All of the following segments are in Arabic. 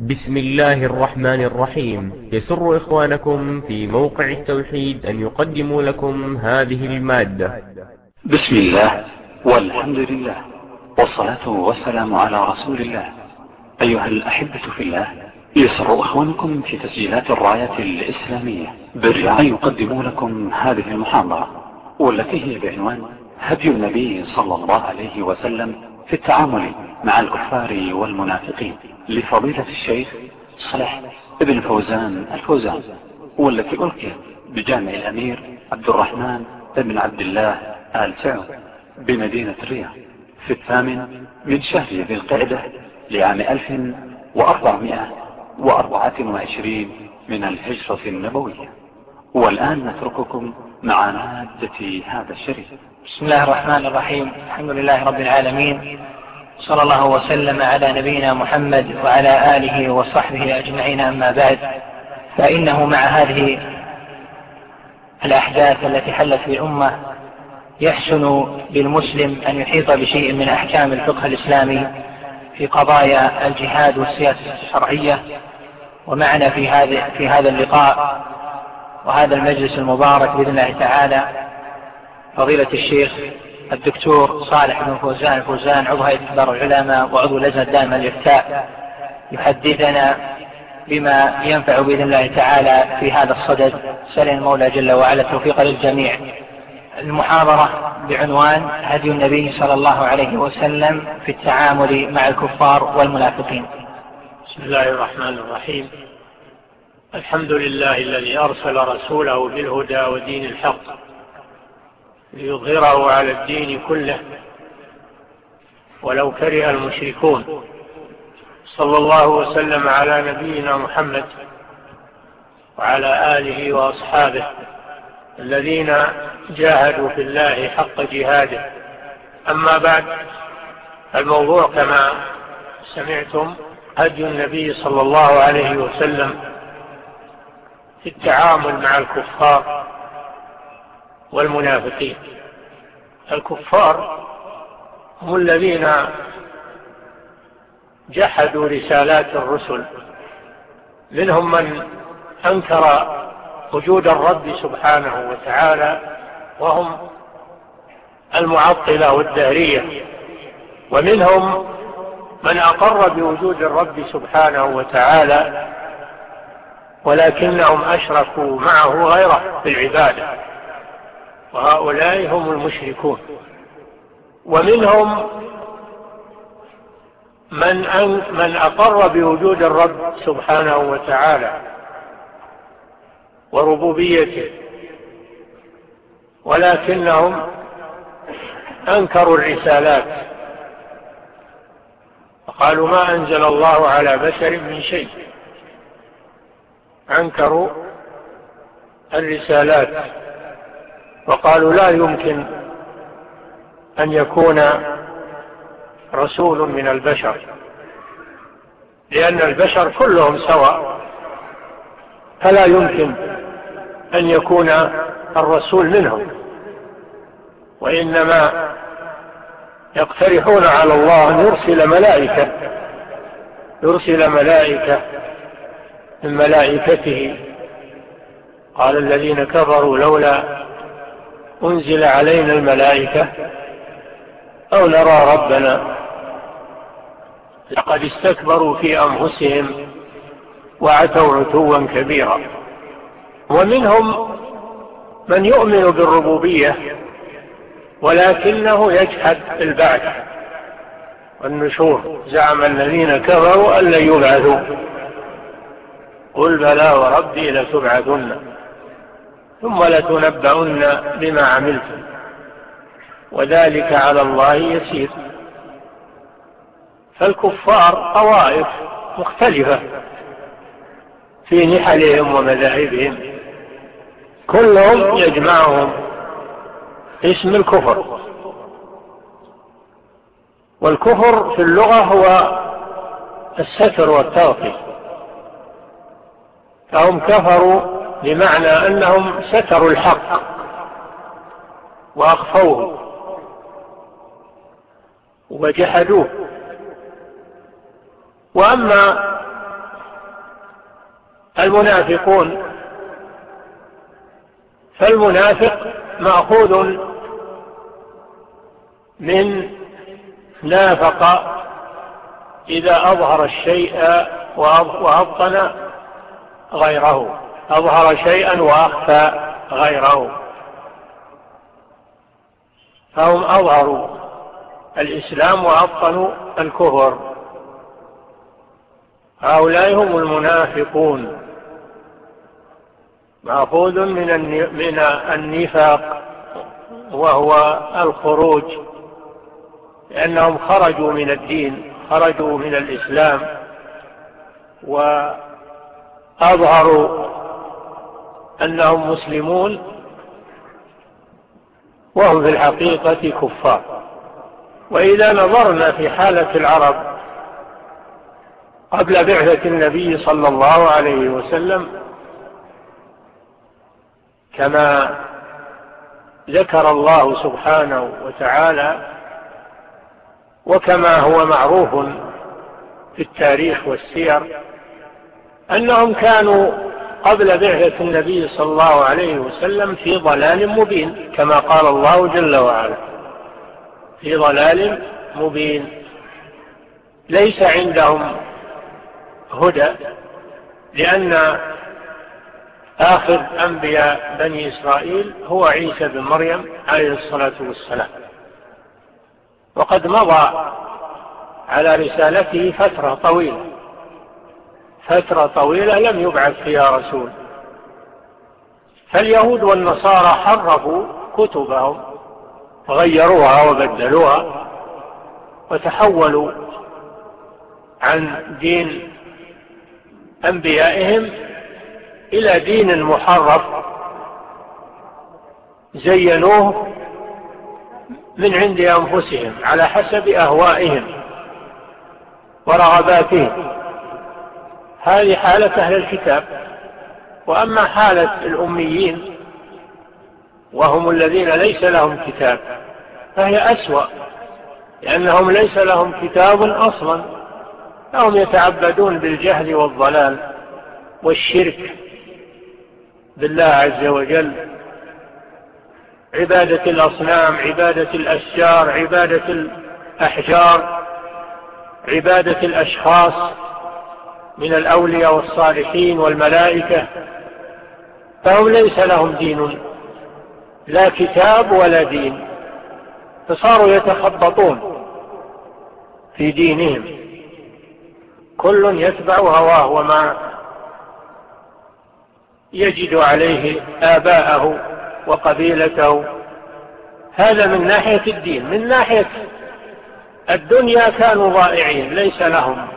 بسم الله الرحمن الرحيم. يسر إخوانكم في موقع التوحيد أن يقدموا لكم هذه المادة. بسم الله والحمد لله والصلاة والسلام على رسول الله. أيها الأحبة في الله يسر أخوانكم في تسجيلات الراية الإسلامية. بالرعاية يقدموا لكم هذه المحاضرة والتي هي بعنوان هدي النبي صلى الله عليه وسلم في التعامل مع الكفار والمنافقين. لفضيلة الشيخ صلح ابن فوزان الفوزان والتي ألقي بجامع الأمير عبد الرحمن بن عبد الله آل سعود بمدينة الرياض في الثامن من شهر ذي القعدة لعام 1424 من الهجرة النبوية. والآن نترككم مع مادة هذا الشريط بسم الله الرحمن الرحيم. الحمد لله رب العالمين. صلى الله وسلم على نبينا محمد وعلى آله وصحبه أجمعين أما بعد. فإنه مع هذه الأحداث التي حلت في الأمة يحسن بالمسلم أن يحيط بشيء من أحكام الفقه الإسلامي في قضايا الجهاد والسياسة الشرعية. ومعنا في في هذا اللقاء وهذا المجلس المبارك بإذن الله تعالى فضيلة الشيخ الدكتور صالح بن فوزان فوزان عضو هيئة كبار العلماء وعضو اللجنة الدائمة للإفتاء يحدثنا بما ينفع بإذن الله تعالى في هذا الصدد. سأل المولى جل وعلا التوفيق للجميع. المحاضرة بعنوان هدي النبي صلى الله عليه وسلم في التعامل مع الكفار والمنافقين. بسم الله الرحمن الرحيم. الحمد لله الذي أرسل رسوله بالهدى ودين الحق ليظهره على الدين كله ولو كره المشركون صلى الله وسلم على نبينا محمد وعلى آله وأصحابه الذين جاهدوا في الله حق جهاده. أما بعد الموضوع كما سمعتم هدي النبي صلى الله عليه وسلم في التعامل مع الكفار والمنافقين. الكفار هم الذين جحدوا رسالات الرسل. منهم من أنكر وجود الرب سبحانه وتعالى وهم المعطلة والدهرية. ومنهم من أقر بوجود الرب سبحانه وتعالى ولكنهم أشركوا معه غيره في العبادة. وهؤلاء هم المشركون. ومنهم من, أن من أقر بوجود الرب سبحانه وتعالى وربوبيته. ولكنهم أنكروا الرسالات. وقالوا ما أنزل الله على بشر من شيء. أنكروا الرسالات وقالوا لا يمكن أن يكون رسول من البشر لأن البشر كلهم سواء فلا يمكن أن يكون الرسول منهم وإنما يقترحون على الله أن يرسل ملائكة يرسل ملائكة من ملائكته. قال الذين كفروا لولا أنزل علينا الملائكة أو نرى ربنا لقد استكبروا في أنفسهم وعتوا عتوا كبيرا. ومنهم من يؤمن بالربوبية ولكنه يجحد البعث والنشور. زعم الذين كفروا أن لن يبعثوا. قل بلى وربي لتبعثن ثم لتنبؤن بما عملتم وذلك على الله يسير فالكفار طوائف مختلفة في نحلهم ومذاهبهم كلهم يجمعهم اسم الكفر والكفر في اللغة هو الستر والتغطية فهم كفروا بمعنى أنهم ستروا الحق وأخفوه وجحدوه. وأما المنافقون فالمنافق مأخوذ من نافق إذا أظهر الشيء وأبطن غيره. أظهر شيئا وأخفى غيره. فهم أظهروا الإسلام وأبطنوا الكفر. هؤلاء هم المنافقون. مأخوذ من النفاق وهو الخروج. لأنهم خرجوا من الدين خرجوا من الإسلام و أظهروا أنهم مسلمون وهم في الحقيقة كفار. وإذا نظرنا في حالة العرب قبل بعثة النبي صلى الله عليه وسلم كما ذكر الله سبحانه وتعالى وكما هو معروف في التاريخ والسير أنهم كانوا قبل بعثة النبي صلى الله عليه وسلم في ضلال مبين كما قال الله جل وعلا. في ضلال مبين. ليس عندهم هدى لأن آخر أنبياء بني إسرائيل هو عيسى بن مريم عليه الصلاة والسلام. وقد مضى على رسالته فترة طويلة. فترة طويلة لم يبعث فيها رسول. فاليهود والنصارى حرفوا كتبهم غيروها وبدلوها وتحولوا عن دين أنبيائهم إلى دين محرف زينوه من عند أنفسهم على حسب أهوائهم ورغباتهم. هذه حالة أهل الكتاب وأما حالة الأميين وهم الذين ليس لهم كتاب فهي أسوأ لأنهم ليس لهم كتاب أصلا فهم يتعبدون بالجهل والضلال والشرك بالله عز وجل عبادة الأصنام عبادة الأشجار عبادة الأحجار عبادة الأشخاص من الأولياء والصالحين والملائكة فهم ليس لهم دين لا كتاب ولا دين فصاروا يتخبطون في دينهم. كل يتبع هواه وما يجد عليه آباءه وقبيلته. هذا من ناحية الدين من ناحية الدنيا كانوا ضائعين ليس لهم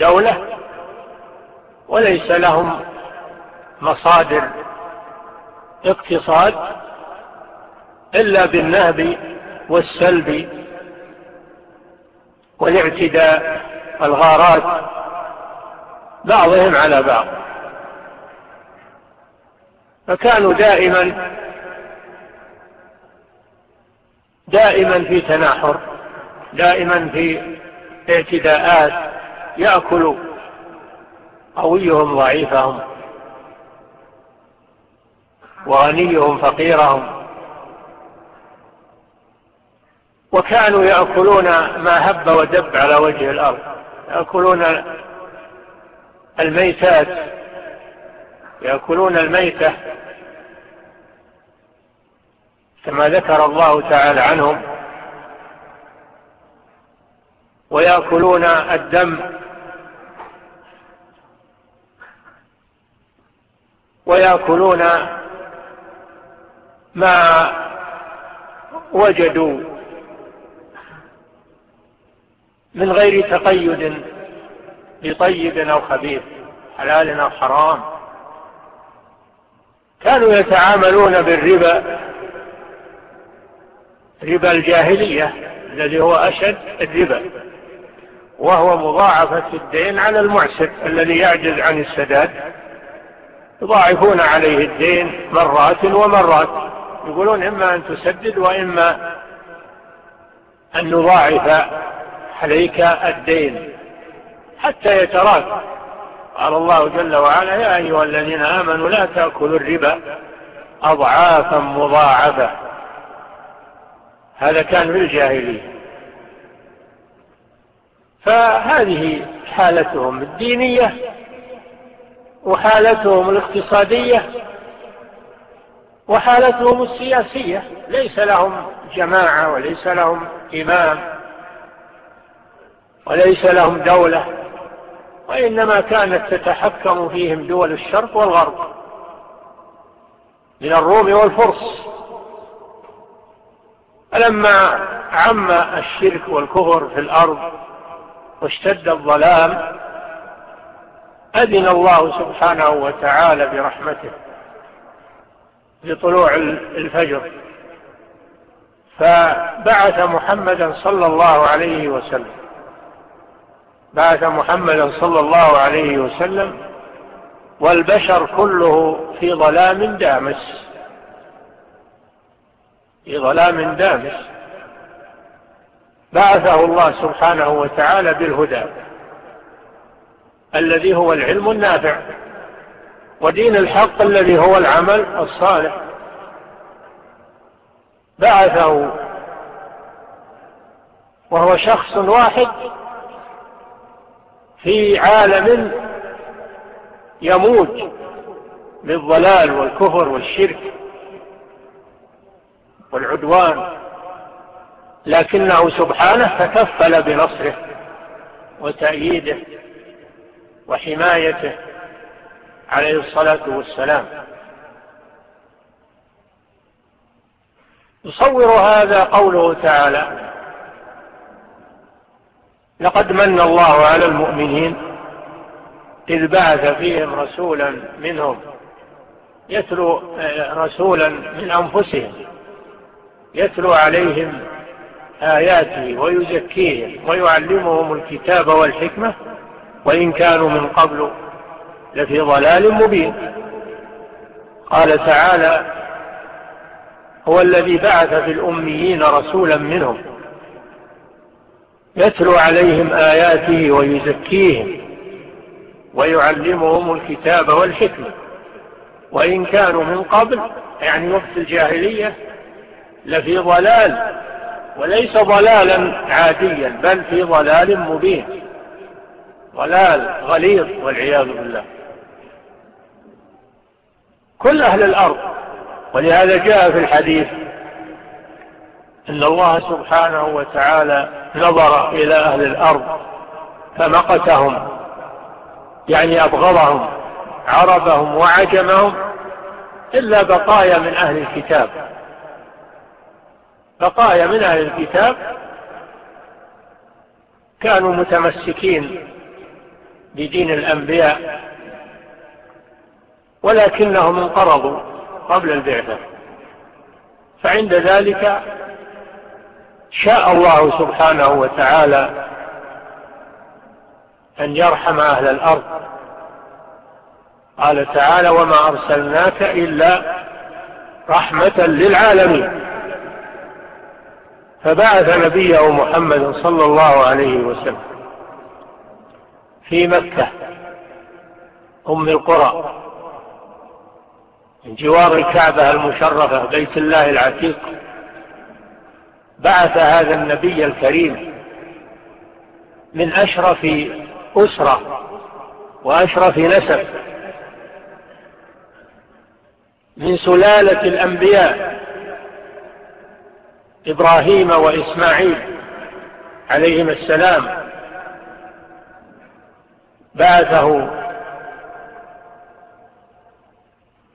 دولة وليس لهم مصادر اقتصاد إلا بالنهب والسلب والاعتداء الغارات بعضهم على بعض. فكانوا دائما دائما في تناحر دائما في اعتداءات يأكل قويهم ضعيفهم وغنيهم فقيرهم. وكانوا يأكلون ما هب ودب على وجه الأرض يأكلون الميتات يأكلون الميتة كما ذكر الله تعالى عنهم ويأكلون الدم ويأكلون ما وجدوا من غير تقيد بطيب أو خبيث حلال أو حرام. كانوا يتعاملون بالربا ربا الجاهلية الذي هو أشد الربا وهو مضاعفة الدين على المعسر الذي يعجز عن السداد. يضاعفون عليه الدين مرات ومرات. يقولون إما أن تسدد وإما أن نضاعف عليك الدين. حتى يتراك. قال الله جل وعلا يا أيها الذين آمنوا لا تأكلوا الربا أضعافا مضاعفة. هذا كان في الجاهلية. فهذه حالتهم الدينية وحالتهم الاقتصادية وحالتهم السياسية. ليس لهم جماعة وليس لهم إمام وليس لهم دولة وإنما كانت تتحكم فيهم دول الشرق والغرب من الروم والفرس. فلما عم الشرك والكفر في الأرض واشتد الظلام أذن الله سبحانه وتعالى برحمته لطلوع الفجر فبعث محمدا صلى الله عليه وسلم بعث محمدا صلى الله عليه وسلم والبشر كله في ظلام دامس في ظلام دامس بعثه الله سبحانه وتعالى بالهدى. الذي هو العلم النافع ودين الحق الذي هو العمل الصالح. بعثه وهو شخص واحد في عالم يموج للضلال والكفر والشرك والعدوان لكنه سبحانه تكفل بنصره وتأييده. وحمايته عليه الصلاة والسلام. يصور هذا قوله تعالى لقد من الله على المؤمنين إذ بعث فيهم رسولا منهم يتلو رسولا من أنفسهم يتلو عليهم آياته ويزكيهم ويعلمهم الكتاب والحكمة وإن كانوا من قبل لفي ضلال مبين. قال تعالى هو الذي بعث في الأميين رسولا منهم يتلو عليهم آياته ويزكيهم ويعلمهم الكتاب والحكمة. وإن كانوا من قبل يعني وقت الجاهلية لفي ضلال وليس ضلالا عاديا بل في ضلال مبين. ضلال غليظ والعياذ بالله. كل أهل الأرض ولهذا جاء في الحديث إن الله سبحانه وتعالى نظر إلى أهل الأرض فمقتهم يعني أبغضهم عربهم وعجمهم إلا بقايا من أهل الكتاب. بقايا من أهل الكتاب كانوا متمسكين لدين الأنبياء ولكنهم انقرضوا قبل البعثة. فعند ذلك شاء الله سبحانه وتعالى أن يرحم أهل الأرض. قال تعالى وما أرسلناك إلا رحمة للعالمين. فبعث نبيه محمد صلى الله عليه وسلم. في مكة أم القرى من جوار الكعبة المشرفة بيت الله العتيق. بعث هذا النبي الكريم من أشرف أسرة وأشرف نسب من سلالة الأنبياء إبراهيم وإسماعيل عليهم السلام. بعثه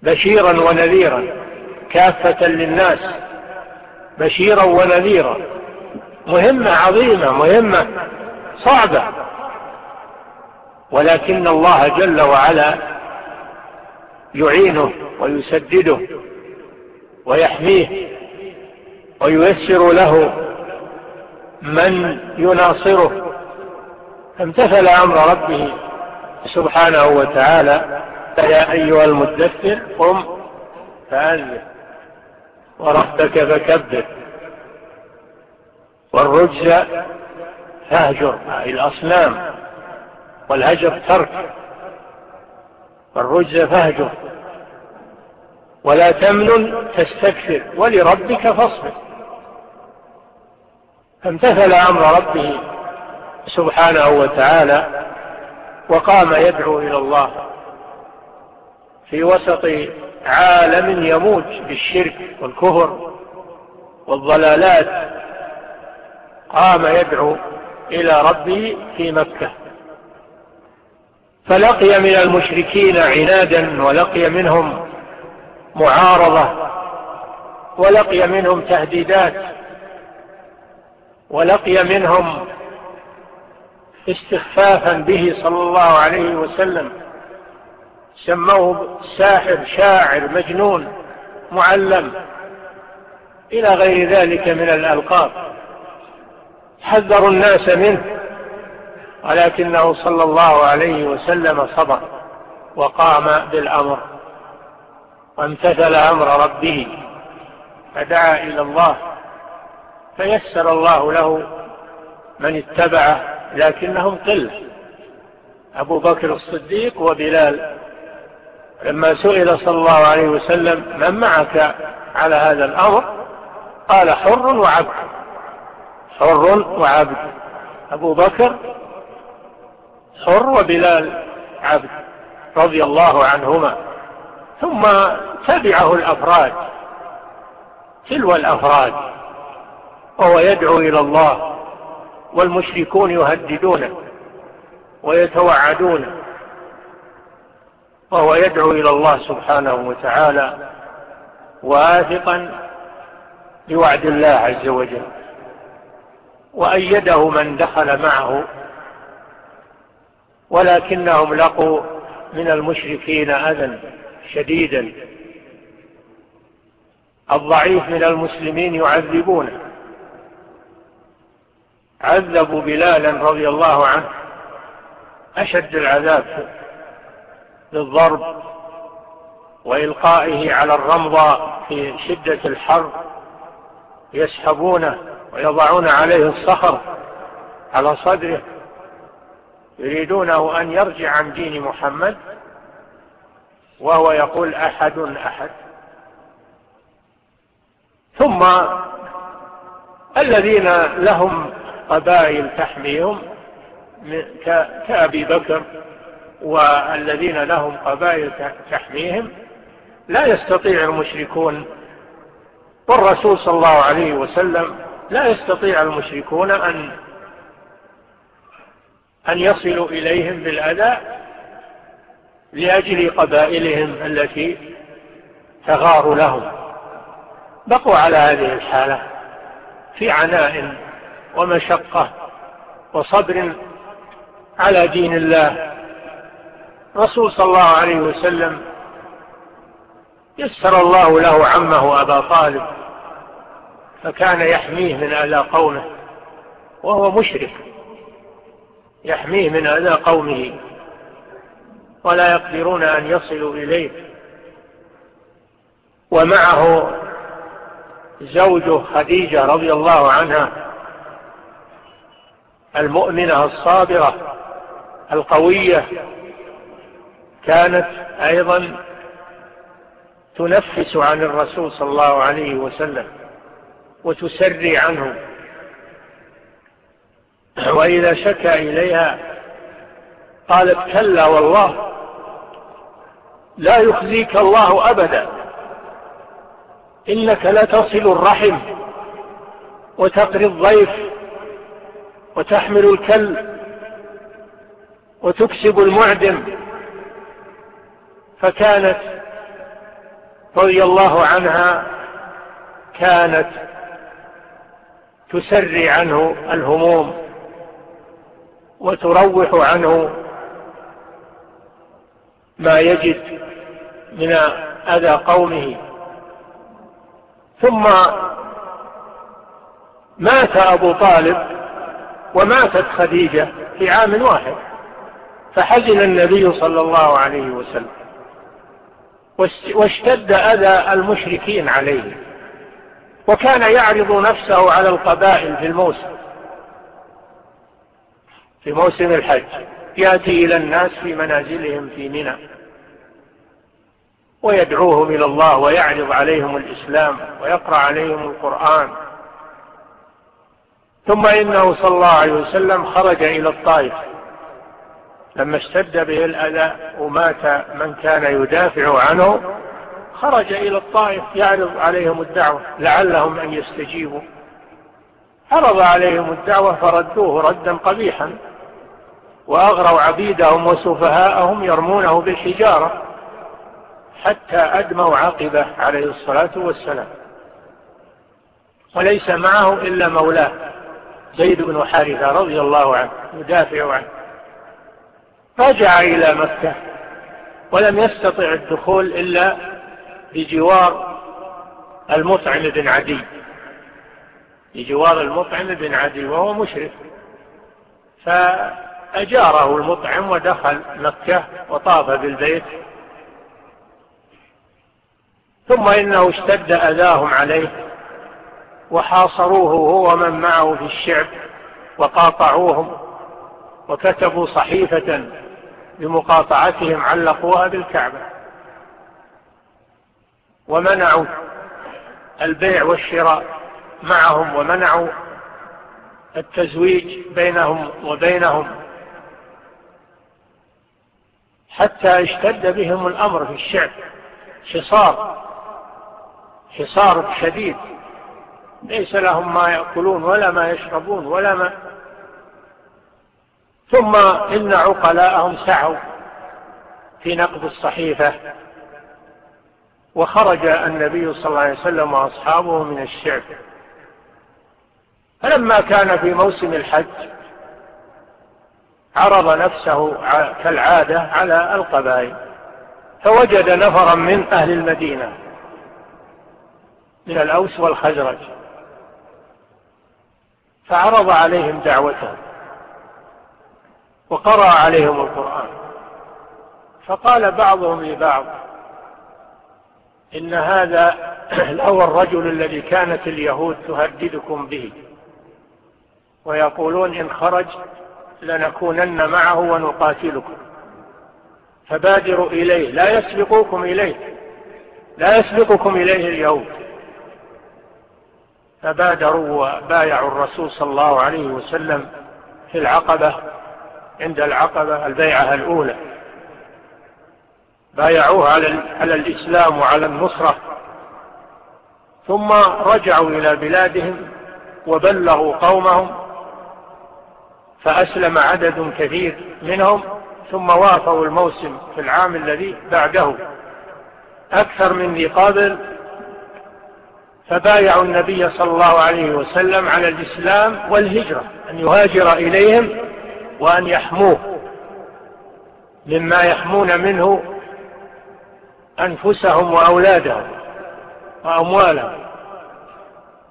بشيرا ونذيرا كافة للناس بشيرا ونذيرا. مهمة عظيمة مهمة صعبة. ولكن الله جل وعلا يعينه ويسدده ويحميه وييسر له من يناصره. فامتثل أمر ربه سبحانه وتعالى يا أيها المدثر قم فأنذر وربك فكبر والرجز فاهجر أي الأصنام والهجر ترك والرجز فاهجر ولا تمنن تستكثر ولربك فاصبر. فامتثل أمر ربه سبحانه وتعالى وقام يدعو إلى الله. في وسط عالم يموج بالشرك والكفر والضلالات قام يدعو إلى ربه في مكة. فلقي من المشركين عنادا ولقي منهم معارضة ولقي منهم تهديدات ولقي منهم استخفافا به صلى الله عليه وسلم. سموه ساحر شاعر مجنون معلم إلى غير ذلك من الألقاب. حذروا الناس منه ولكنه صلى الله عليه وسلم صبر وقام بالأمر. وامتثل أمر ربه فدعا إلى الله فيسر الله له من اتبعه. لكنهم قلة. أبو بكر الصديق وبلال لما سئل صلى الله عليه وسلم من معك على هذا الأمر؟ قال حر وعبد. حر وعبد. أبو بكر حر وبلال عبد رضي الله عنهما. ثم تبعه الأفراد تلو الأفراد وهو يدعو إلى الله. والمشركون يهددونه ويتوعدونه وهو يدعو إلى الله سبحانه وتعالى واثقا بوعد الله عز وجل وأيده من دخل معه ولكنهم لقوا من المشركين أذى شديدا الضعيف من المسلمين يعذبونه عذبوا بلالا رضي الله عنه. أشد العذاب بالضرب وإلقائه على الرمضة في شدة الحر يسحبونه ويضعون عليه الصخر على صدره يريدونه أن يرجع عن دين محمد وهو يقول أحد أحد. ثم الذين لهم قبائل تحميهم كأبي بكر والذين لهم قبائل تحميهم لا يستطيع المشركون والرسول صلى الله عليه وسلم لا يستطيع المشركون أن أن يصلوا إليهم بالأذى لأجل قبائلهم التي تغار لهم. بقوا على هذه الحالة في عناء ومشقة وصبر على دين الله. رسول صلى الله عليه وسلم يسر الله له عمه أبا طالب فكان يحميه من أذى قومه وهو مشرك يحميه من أذى قومه ولا يقدرون أن يصلوا إليه. ومعه زوجه خديجة رضي الله عنها المؤمنة الصابرة القوية كانت أيضا تنفس عن الرسول صلى الله عليه وسلم وتسري عنه. وإذا شكى إليها قالت كلا والله لا يخزيك الله أبدا إنك لا تصل الرحم وتقري الضيف وتحمل الكلب وتكسب المعدم فكانت رضي الله عنها كانت تسري عنه الهموم وتروح عنه ما يجد من أذى قومه. ثم مات أبو طالب وماتت خديجة في عام واحد فحزن النبي صلى الله عليه وسلم واشتد أذى المشركين عليه وكان يعرض نفسه على القبائل في الموسم في موسم الحج يأتي إلى الناس في منازلهم في منى ويدعوهم إلى الله ويعرض عليهم الإسلام ويقرأ عليهم القرآن. ثم إنه صلى الله عليه وسلم خرج إلى الطائف. لما اشتد به الأذى ومات من كان يدافع عنه خرج إلى الطائف يعرض عليهم الدعوة لعلهم أن يستجيبوا. عرض عليهم الدعوة فردوه ردا قبيحا وأغروا عبيدهم وسفهاءهم يرمونه بالحجارة حتى أدموا عقبه عليه الصلاة والسلام. وليس معه إلا مولاه. زيد بن حارثة رضي الله عنه يدافع عنه. رجع إلى مكة ولم يستطع الدخول إلا بجوار المطعم بن عدي. بجوار المطعم بن عدي وهو مشرف. فأجاره المطعم ودخل مكة وطاف بالبيت. ثم إنه اشتد أذاهم عليه. وحاصروه هو ومن معه في الشعب وقاطعوهم وكتبوا صحيفة بمقاطعتهم علقوها بالكعبة ومنعوا البيع والشراء معهم ومنعوا التزويج بينهم وبينهم حتى اشتد بهم الأمر في الشعب حصار حصار شديد. ليس لهم ما يأكلون ولا ما يشربون ولا ما ثم إن عقلاءهم سعوا في نقض الصحيفة وخرج النبي صلى الله عليه وسلم وأصحابه من الشعب فلما كان في موسم الحج عرض نفسه كالعادة على القبائل فوجد نفرا من أهل المدينة من الأوس والخزرج. فعرض عليهم دعوته وقرأ عليهم القرآن. فقال بعضهم لبعض إن هذا هو الرجل الذي كانت اليهود تهددكم به. ويقولون إن خرج لنكونن معه ونقاتلكم. فبادروا إليه لا يسبقوكم إليه لا يسبقكم إليه اليهود فبادروا وبايعوا الرسول صلى الله عليه وسلم في العقبة عند العقبة البيعة الأولى. بايعوه على الإسلام وعلى النصرة. ثم رجعوا إلى بلادهم وبلغوا قومهم فأسلم عدد كثير منهم ثم وافوا الموسم في العام الذي بعده. أكثر من قبل فبايعوا النبي صلى الله عليه وسلم على الإسلام والهجرة أن يهاجر إليهم وأن يحموه مما يحمون منه أنفسهم وأولادهم وأموالهم.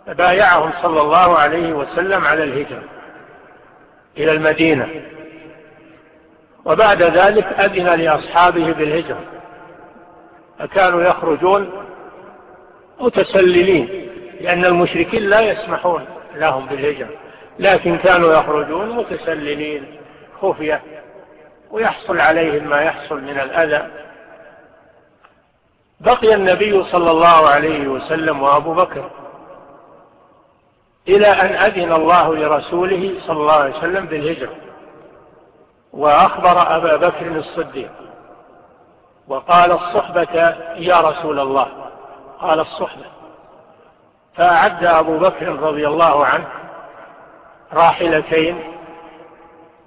فبايعهم صلى الله عليه وسلم على الهجرة إلى المدينة. وبعد ذلك أذن لأصحابه بالهجرة فكانوا يخرجون متسللين لأن المشركين لا يسمحون لهم بالهجرة لكن كانوا يخرجون متسللين خفية ويحصل عليهم ما يحصل من الأذى. بقي النبي صلى الله عليه وسلم وأبو بكر إلى أن أذن الله لرسوله صلى الله عليه وسلم بالهجرة وأخبر أبا بكر الصديق وقال الصحبة يا رسول الله قال الصحبة فأعد أبو بكر رضي الله عنه راحلتين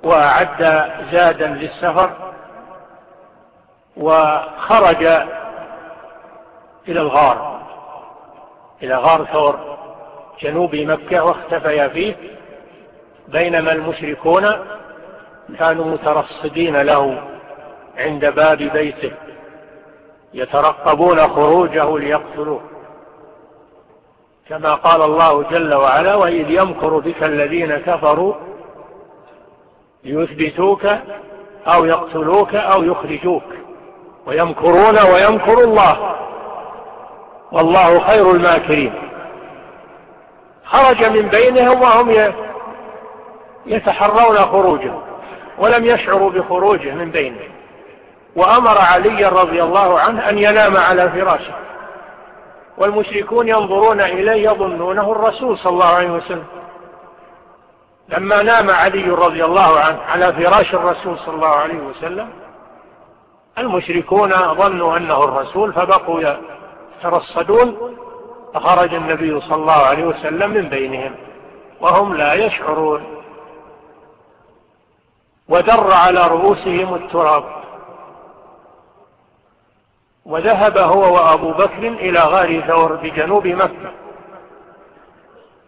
وأعد زادا للسفر وخرج إلى الغار. إلى غار ثور جنوب مكة واختفيا فيه. بينما المشركون كانوا مترصدين له عند باب بيته. يترقبون خروجه ليقتلوه. كما قال الله جل وعلا وإذ يمكر بك الذين كفروا ليثبتوك أو يقتلوك أو يخرجوك. ويمكرون ويمكر الله. والله خير الماكرين. خرج من بينهم وهم يتحرون خروجه ولم يشعروا بخروجه من بينهم وأمر علي رضي الله عنه أن ينام على فراشه. والمشركون ينظرون إليه يظنونه الرسول صلى الله عليه وسلم. لما نام علي رضي الله عنه على فراش الرسول صلى الله عليه وسلم المشركون ظنوا أنه الرسول فبقوا يترصدون فخرج النبي صلى الله عليه وسلم من بينهم وهم لا يشعرون. ودر على رؤوسهم التراب. وذهب هو وأبو بكر إلى غار ثور بجنوب مكة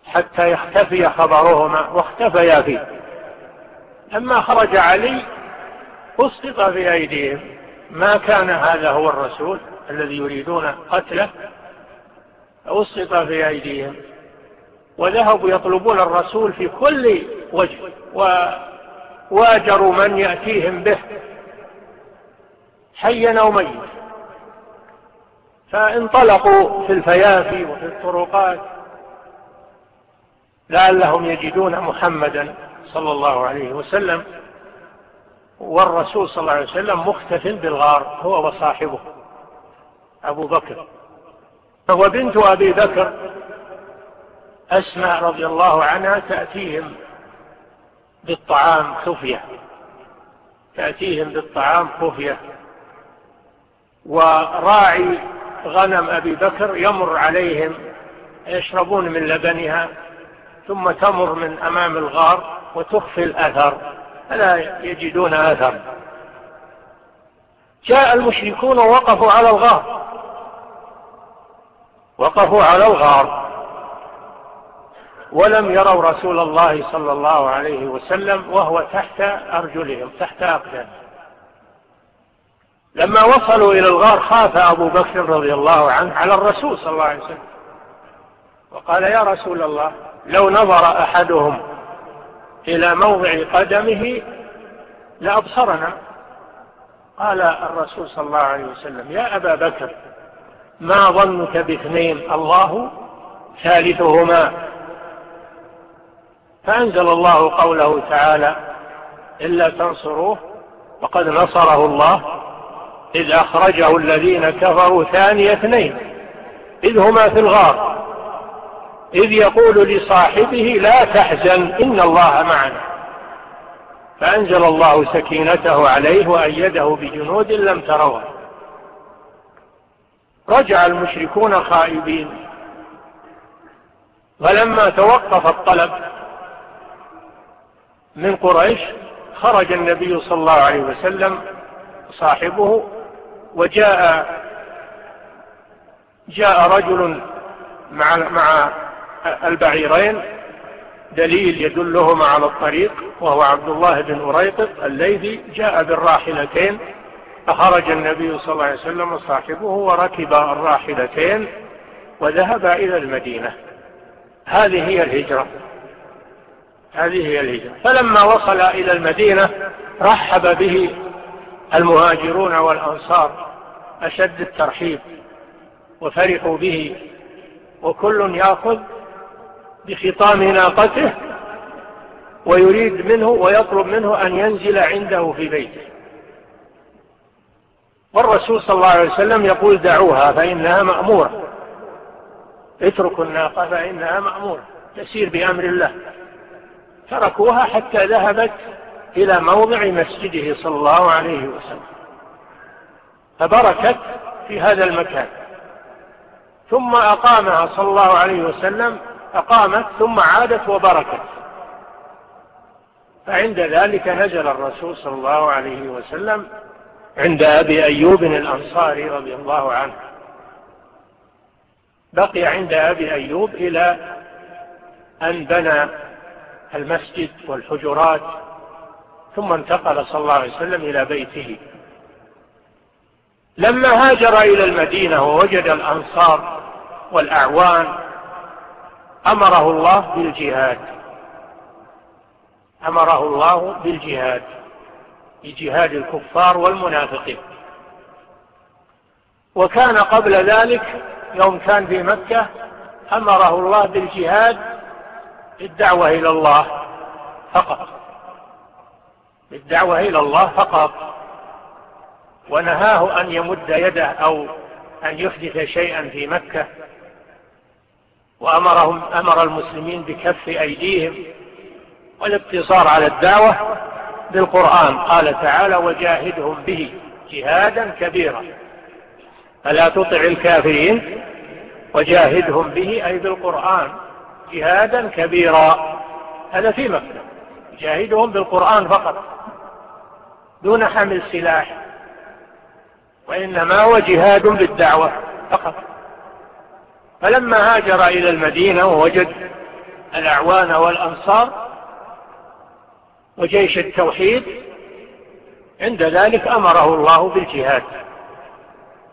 حتى يختفي خبرهما واختفيا فيه. لما خرج علي أسقط في أيديهم. ما كان هذا هو الرسول الذي يريدون قتله؟ أسقط في أيديهم. وذهبوا يطلبون الرسول في كل وجه وواجروا من يأتيهم به. حيا أو ميت فانطلقوا في الفيافي وفي الطرقات لعلهم يجدون محمدا صلى الله عليه وسلم والرسول صلى الله عليه وسلم مختف بالغار هو وصاحبه أبو بكر. فهو بنت أبي بكر أسمى رضي الله عنها تأتيهم بالطعام خفية تأتيهم بالطعام خفية. وراعي غنم أبي بكر يمر عليهم يشربون من لبنها ثم تمر من أمام الغار وتخفي الأثر فلا يجدون أثر. جاء المشركون ووقفوا على الغار. وقفوا على الغار. ولم يروا رسول الله صلى الله عليه وسلم وهو تحت أرجلهم تحت أقدامهم. لما وصلوا إلى الغار خاف أبو بكر رضي الله عنه على الرسول صلى الله عليه وسلم. وقال يا رسول الله لو نظر أحدهم إلى موضع قدمه لأبصرنا. قال الرسول صلى الله عليه وسلم يا أبا بكر ما ظنك باثنين؟ الله ثالثهما. فأنزل الله قوله تعالى إلا تنصروه وقد نصره الله. إذ أخرجه الذين كفروا ثاني اثنين إذ هما في الغار إذ يقول لصاحبه لا تحزن إن الله معنا. فأنزل الله سكينته عليه وأيده بجنود لم تروها. رجع المشركون خائبين. ولما توقف الطلب من قريش خرج النبي صلى الله عليه وسلم صاحبه وجاء جاء رجل مع مع البعيرين دليل يدلهما على الطريق وهو عبد الله بن أريقط الليثي جاء بالراحلتين فخرج النبي صلى الله عليه وسلم وصاحبه وركب الراحلتين وذهب إلى المدينة. هذه هي الهجرة. هذه هي الهجرة. فلما وصل إلى المدينة رحب به المهاجرون والأنصار أشد الترحيب وفرحوا به وكل يأخذ بخطام ناقته ويريد منه ويطلب منه أن ينزل عنده في بيته. والرسول صلى الله عليه وسلم يقول دعوها فإنها مأمورة. اتركوا الناقة فإنها مأمورة. تسير بأمر الله. تركوها حتى ذهبت إلى موضع مسجده صلى الله عليه وسلم. فبركت في هذا المكان. ثم أقامها صلى الله عليه وسلم أقامت ثم عادت وبركت. فعند ذلك نزل الرسول صلى الله عليه وسلم عند أبي أيوب الأنصاري رضي الله عنه. بقي عند أبي أيوب إلى أن بنى المسجد والحجرات ثم انتقل صلى الله عليه وسلم إلى بيته. لما هاجر إلى المدينة ووجد الأنصار والأعوان أمره الله بالجهاد. أمره الله بالجهاد بجهاد الكفار والمنافقين. وكان قبل ذلك يوم كان في مكة أمره الله بالجهاد الدعوة إلى الله فقط. بالدعوة إلى الله فقط ونهاه أن يمد يده أو أن يحدث شيئا في مكة وأمرهم أمر المسلمين بكف أيديهم والاقتصار على الدعوة بالقرآن. قال تعالى وجاهدهم به جهادا كبيرا. فلا تطع الكافرين؟ وجاهدهم به أي بالقرآن. جهادا كبيرا. هذا في مكة. جاهدهم بالقرآن فقط. دون حمل سلاح وإنما هو جهاد للدعوة فقط. فلما هاجر إلى المدينة ووجد الأعوان والأنصار وجيش التوحيد عند ذلك أمره الله بالجهاد.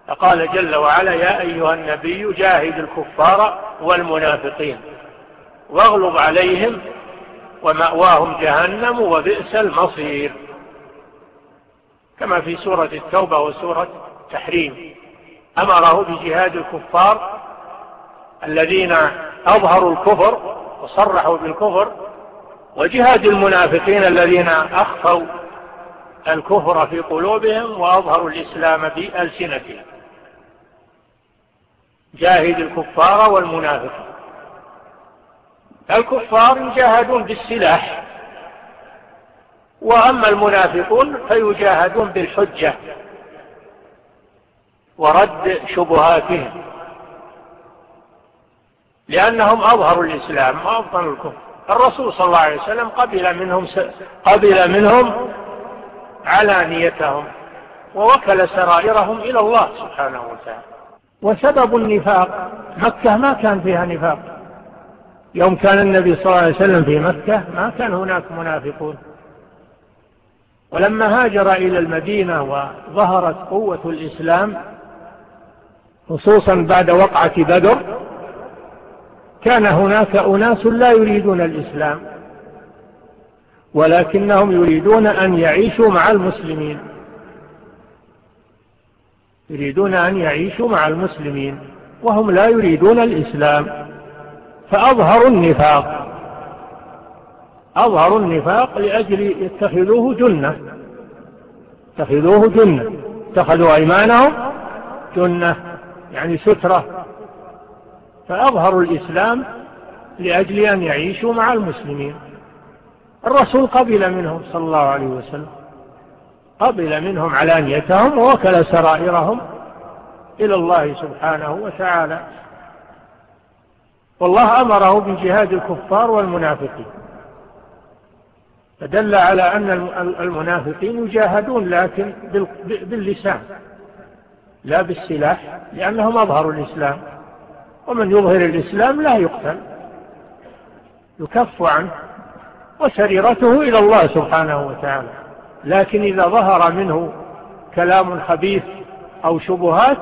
فقال جل وعلا يا أيها النبي جاهد الكفار والمنافقين واغلب عليهم ومأواهم جهنم وبئس المصير. كما في سورة التوبة وسورة تحريم. أمره بجهاد الكفار الذين أظهروا الكفر وصرحوا بالكفر وجهاد المنافقين الذين أخفوا الكفر في قلوبهم وأظهروا الإسلام بألسنتهم. جاهد الكفار والمنافقين الكفار يجاهدون بالسلاح. وأما المنافقون فيجاهدون بالحجة ورد شبهاتهم لأنهم أظهروا الإسلام وأبطلوا الكفر. الرسول صلى الله عليه وسلم قبل منهم س... قبل منهم علانيتهم ووكل سرائرهم إلى الله سبحانه وتعالى. وسبب النفاق مكة ما كان فيها نفاق. يوم كان النبي صلى الله عليه وسلم في مكة ما كان هناك منافقون. ولما هاجر إلى المدينة وظهرت قوة الإسلام خصوصا بعد وقعة بدر كان هناك أناس لا يريدون الإسلام ولكنهم يريدون أن يعيشوا مع المسلمين. يريدون أن يعيشوا مع المسلمين وهم لا يريدون الإسلام فأظهروا النفاق. أظهروا النفاق لأجل يتخذوه جنة. اتخذوه جنة. اتخذوا أيمانهم جنة يعني سترة. فأظهروا الإسلام لأجل أن يعيشوا مع المسلمين. الرسول قبل منهم صلى الله عليه وسلم. قبل منهم علانيتهم ووكل سرائرهم إلى الله سبحانه وتعالى. والله أمره بجهاد الكفار والمنافقين. فدل على أن المنافقين يجاهدون لكن باللسان لا بالسلاح لأنهم أظهروا الإسلام. ومن يظهر الإسلام لا يقتل يكف عنه وسريرته إلى الله سبحانه وتعالى. لكن إذا ظهر منه كلام خبيث أو شبهات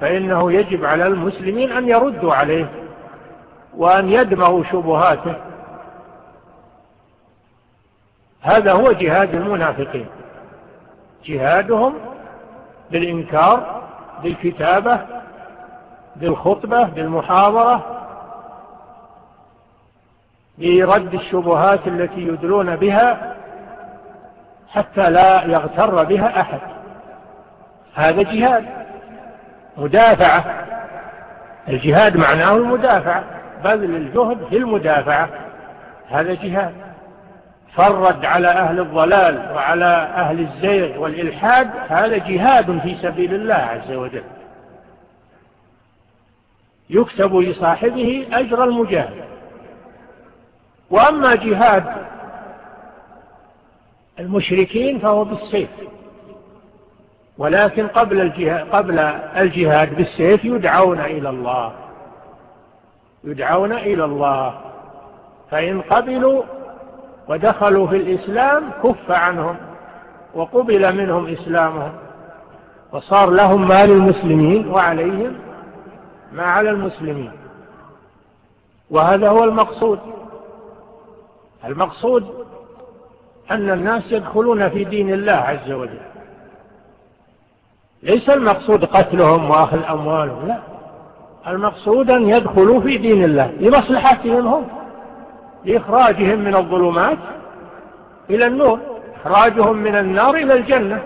فإنه يجب على المسلمين أن يردوا عليه وأن يدمغوا شبهاته. هذا هو جهاد المنافقين. جهادهم بالإنكار بالكتابة بالخطبة بالمحاضرة برد الشبهات التي يدلون بها حتى لا يغتر بها أحد. هذا جهاد مدافعة. الجهاد معناه المدافعة بذل الجهد في المدافعة. هذا جهاد. فرد على أهل الضلال وعلى أهل الزيغ والإلحاد هذا جهاد في سبيل الله عز وجل. يكتب لصاحبه أجر المجاهد. وأما جهاد المشركين فهو بالسيف. ولكن قبل الجهاد, قبل الجهاد بالسيف يدعون إلى الله. يدعون إلى الله. فإن قبلوا ودخلوا في الإسلام كف عنهم وقبل منهم إسلامهم وصار لهم ما للمسلمين وعليهم ما على المسلمين وهذا هو المقصود المقصود أن الناس يدخلون في دين الله عز وجل ليس المقصود قتلهم وأخذ أموالهم لا المقصود أن يدخلوا في دين الله لمصلحتهم هم. لإخراجهم من الظلمات إلى النور إخراجهم من النار إلى الجنة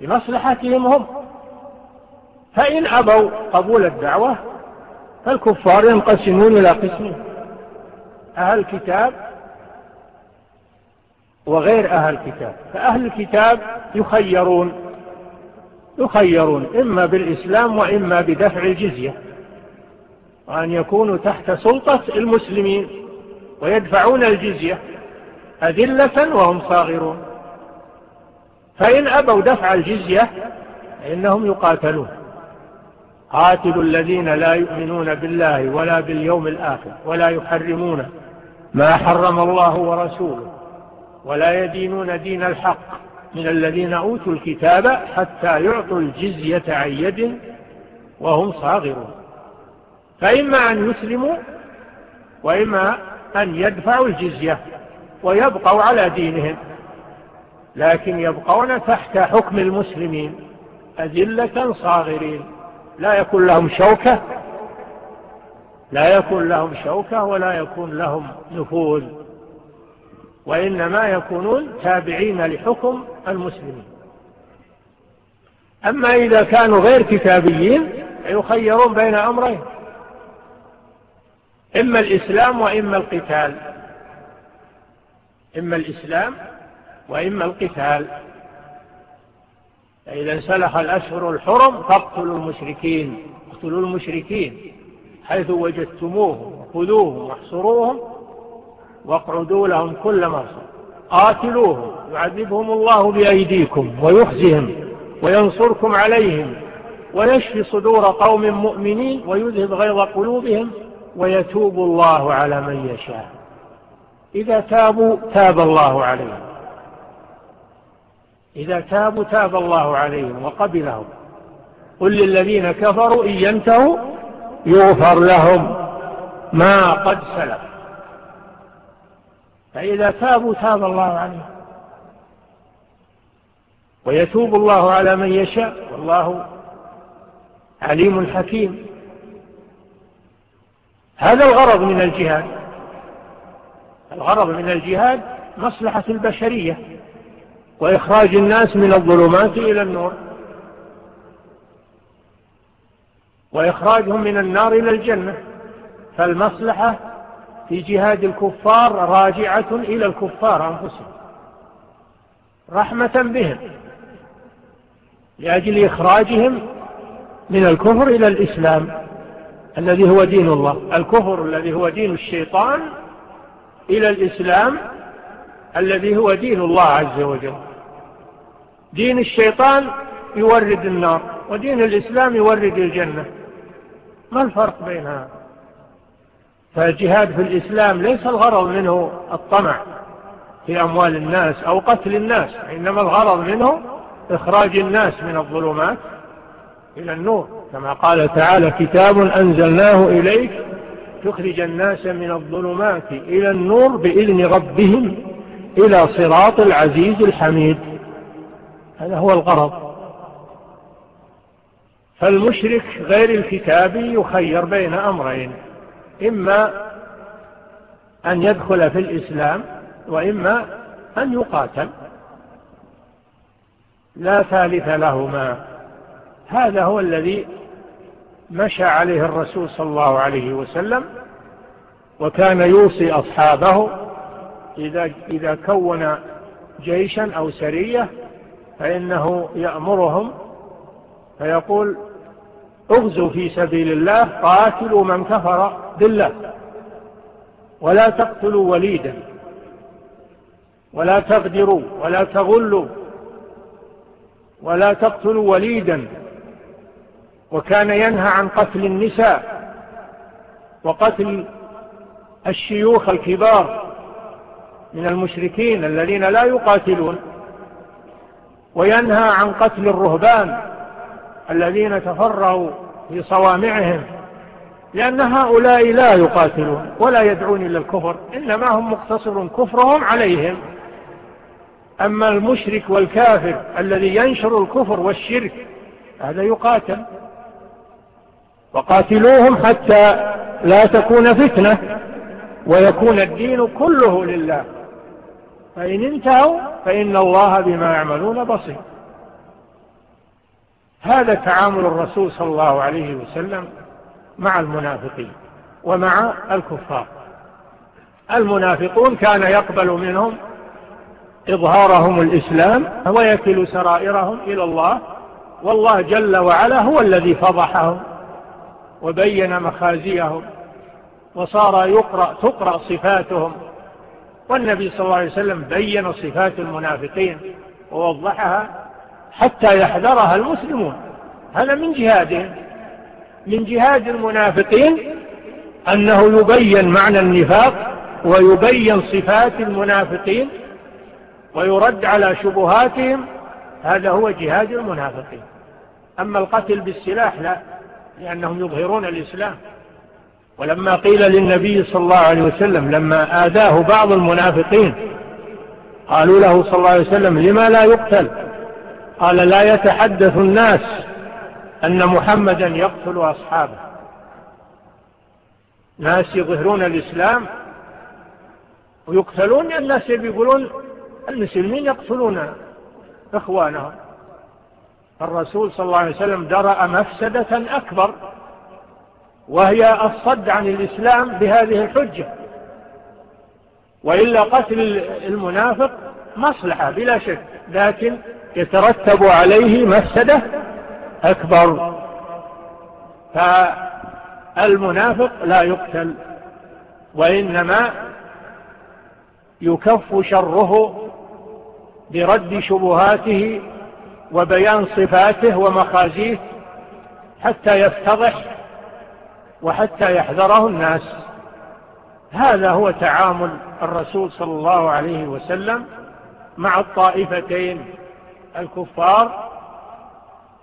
لمصلحتهم هم. فإن أبوا قبول الدعوة فالكفار ينقسمون إلى قسمين أهل الكتاب وغير أهل الكتاب فأهل الكتاب يخيرون يخيرون إما بالإسلام وإما بدفع الجزية. وأن يكونوا تحت سلطة المسلمين ويدفعون الجزية أذلة وهم صاغرون. فإن أبوا دفع الجزية إنهم يقاتلون. قاتلوا الذين لا يؤمنون بالله ولا باليوم الآخر ولا يحرمون ما حرم الله ورسوله ولا يدينون دين الحق من الذين أوتوا الكتاب حتى يعطوا الجزية عن يد وهم صاغرون. فإما أن يسلموا وإما أن يدفعوا الجزية ويبقوا على دينهم لكن يبقون تحت حكم المسلمين أذلة صاغرين. لا يكون لهم شوكة لا يكون لهم شوكة ولا يكون لهم نفوذ وإنما يكونون تابعين لحكم المسلمين. أما إذا كانوا غير كتابيين يخيرون بين أمرين. إما الإسلام وإما القتال. إما الإسلام وإما القتال. فإذا انسلخ الأشهر الحرم فاقتلوا المشركين. اقتلوا المشركين حيث وجدتموهم وخذوهم واحصروهم واقعدوا لهم كل مرصد. قاتلوهم يعذبهم الله بأيديكم ويخزهم وينصركم عليهم ويشفي صدور قوم مؤمنين ويذهب غيظ قلوبهم ويتوب الله على من يشاء. إذا تابوا تاب الله عليهم. إذا تابوا تاب الله عليهم وقبلهم. قل للذين كفروا إن ينتهوا يغفر لهم ما قد سلف. فإذا تابوا تاب الله عليهم. ويتوب الله على من يشاء. والله عليم حكيم. هذا الغرض من الجهاد. الغرض من الجهاد مصلحة البشرية وإخراج الناس من الظلمات إلى النور. وإخراجهم من النار إلى الجنة. فالمصلحة في جهاد الكفار راجعة إلى الكفار أنفسهم. رحمة بهم. لأجل إخراجهم من الكفر إلى الإسلام. الذي هو دين الله. الكفر الذي هو دين الشيطان إلى الإسلام الذي هو دين الله عز وجل. دين الشيطان يورد النار ودين الإسلام يورد الجنة. ما الفرق بينها؟ فالجهاد في الإسلام ليس الغرض منه الطمع في أموال الناس أو قتل الناس إنما الغرض منه إخراج الناس من الظلمات إلى النور. كما قال تعالى كتاب أنزلناه إليك تخرج الناس من الظلمات إلى النور بإذن ربهم إلى صراط العزيز الحميد. هذا هو الغرض. فالمشرك غير الكتابي يخير بين أمرين إما أن يدخل في الإسلام وإما أن يقاتل. لا ثالث لهما. هذا هو الذي مشى عليه الرسول صلى الله عليه وسلم وكان يوصي أصحابه إذا, إذا كون جيشا أو سرية فإنه يأمرهم فيقول اغزوا في سبيل الله قاتلوا من كفر بالله ولا تقتلوا وليدا ولا تغدروا ولا تغلوا ولا تقتلوا وليدا. وكان ينهى عن قتل النساء وقتل الشيوخ الكبار من المشركين الذين لا يقاتلون وينهى عن قتل الرهبان الذين تفرعوا في صوامعهم لأن هؤلاء لا يقاتلون ولا يدعون إلى الكفر إنما هم مقتصر كفرهم عليهم. أما المشرك والكافر الذي ينشر الكفر والشرك هذا يقاتل. وقاتلوهم حتى لا تكون فتنة ويكون الدين كله لله. فإن انتهوا فإن الله بما يعملون بصير. هذا تعامل الرسول صلى الله عليه وسلم مع المنافقين ومع الكفار. المنافقون كان يقبل منهم إظهارهم الإسلام ويكل سرائرهم إلى الله. والله جل وعلا هو الذي فضحهم. وبين مخازيهم وصار يقرأ تقرأ صفاتهم. والنبي صلى الله عليه وسلم بين صفات المنافقين ووضحها حتى يحذرها المسلمون. هذا من جهادهم من جهاد المنافقين أنه يبين معنى النفاق ويبين صفات المنافقين ويرد على شبهاتهم. هذا هو جهاد المنافقين. أما القتل بالسلاح لا. لأنهم يظهرون الإسلام. ولما قيل للنبي صلى الله عليه وسلم لما آذاه بعض المنافقين قالوا له صلى الله عليه وسلم لما لا يقتل؟ قال لا يتحدث الناس أن محمدا يقتل أصحابه. ناس يظهرون الإسلام ويقتلون الناس بيقولون المسلمين يقتلون إخوانهم. الرسول صلى الله عليه وسلم درأ مفسدة أكبر وهي الصد عن الإسلام بهذه الحجة. وإلا قتل المنافق مصلحة بلا شك لكن يترتب عليه مفسدة أكبر. فالمنافق لا يقتل وإنما يكف شره برد شبهاته وبيان صفاته ومخازيه حتى يفتضح وحتى يحذره الناس. هذا هو تعامل الرسول صلى الله عليه وسلم مع الطائفتين الكفار